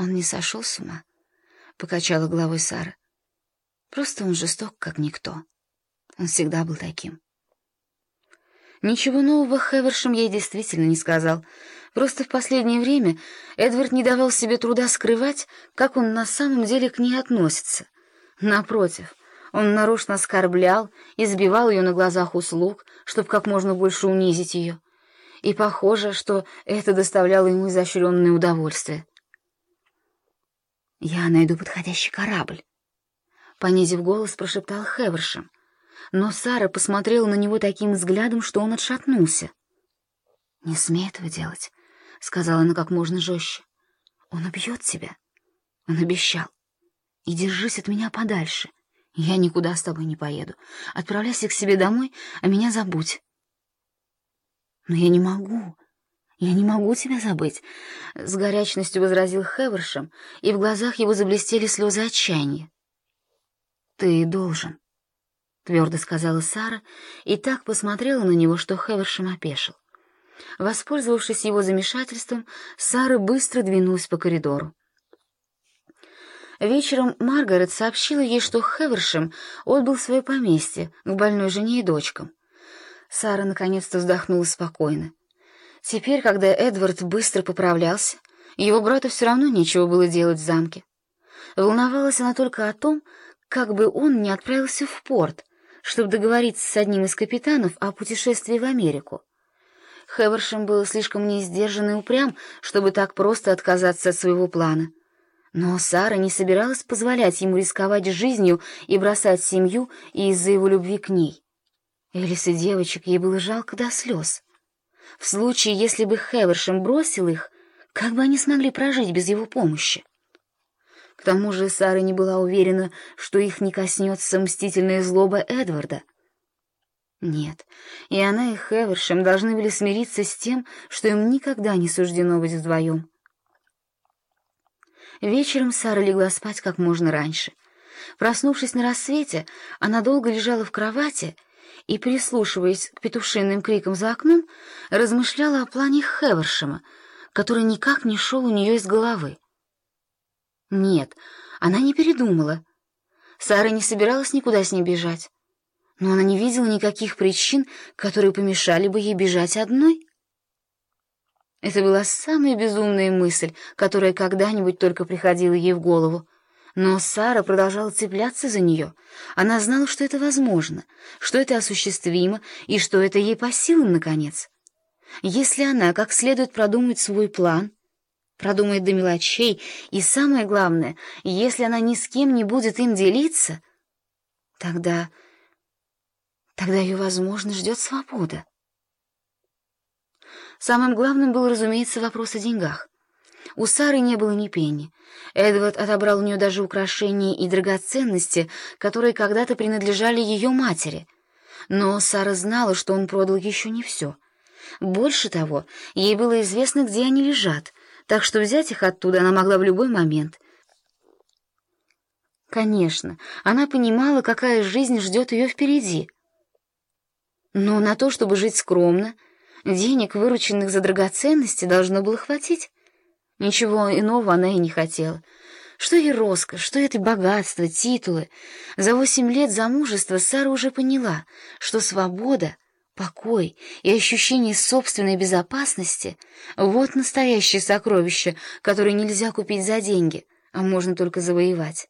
«Он не сошел с ума», — покачала головой Сара. «Просто он жесток, как никто. Он всегда был таким». Ничего нового Хевершем ей действительно не сказал. Просто в последнее время Эдвард не давал себе труда скрывать, как он на самом деле к ней относится. Напротив, он нарочно оскорблял, избивал ее на глазах услуг, чтобы как можно больше унизить ее. И похоже, что это доставляло ему изощренное удовольствие. «Я найду подходящий корабль», — понизив голос, прошептал Хевершем. Но Сара посмотрела на него таким взглядом, что он отшатнулся. «Не смей этого делать», — сказала она как можно жестче. «Он убьет тебя». Он обещал. «И держись от меня подальше. Я никуда с тобой не поеду. Отправляйся к себе домой, а меня забудь». «Но я не могу», «Я не могу тебя забыть», — с горячностью возразил Хевершем, и в глазах его заблестели слезы отчаяния. «Ты должен», — твердо сказала Сара, и так посмотрела на него, что Хевершем опешил. Воспользовавшись его замешательством, Сара быстро двинулась по коридору. Вечером Маргарет сообщила ей, что Хевершем отбыл свое поместье к больной жене и дочкам. Сара наконец-то вздохнула спокойно. Теперь, когда Эдвард быстро поправлялся, его брату все равно нечего было делать в замке. Волновалась она только о том, как бы он не отправился в порт, чтобы договориться с одним из капитанов о путешествии в Америку. Хевершем был слишком неиздержан и упрям, чтобы так просто отказаться от своего плана. Но Сара не собиралась позволять ему рисковать жизнью и бросать семью из-за его любви к ней. Элис и девочек ей было жалко до слез. В случае, если бы Хевершем бросил их, как бы они смогли прожить без его помощи? К тому же Сара не была уверена, что их не коснется мстительная злоба Эдварда. Нет, и она, и Хевершем должны были смириться с тем, что им никогда не суждено быть вдвоем. Вечером Сара легла спать как можно раньше. Проснувшись на рассвете, она долго лежала в кровати и, прислушиваясь к петушиным крикам за окном, размышляла о плане Хевершема, который никак не шел у нее из головы. Нет, она не передумала. Сара не собиралась никуда с ней бежать, но она не видела никаких причин, которые помешали бы ей бежать одной. Это была самая безумная мысль, которая когда-нибудь только приходила ей в голову. Но Сара продолжала цепляться за нее. Она знала, что это возможно, что это осуществимо и что это ей по силам, наконец. Если она как следует продумает свой план, продумает до мелочей, и самое главное, если она ни с кем не будет им делиться, тогда... тогда ее, возможно, ждет свобода. Самым главным был, разумеется, вопрос о деньгах. У Сары не было ни пенни. Эдвард отобрал у нее даже украшения и драгоценности, которые когда-то принадлежали ее матери. Но Сара знала, что он продал еще не все. Больше того, ей было известно, где они лежат, так что взять их оттуда она могла в любой момент. Конечно, она понимала, какая жизнь ждет ее впереди. Но на то, чтобы жить скромно, денег, вырученных за драгоценности, должно было хватить. Ничего иного она и не хотела. Что ей роскошь, что это богатство, титулы. За восемь лет замужества Сара уже поняла, что свобода, покой и ощущение собственной безопасности — вот настоящее сокровище, которое нельзя купить за деньги, а можно только завоевать.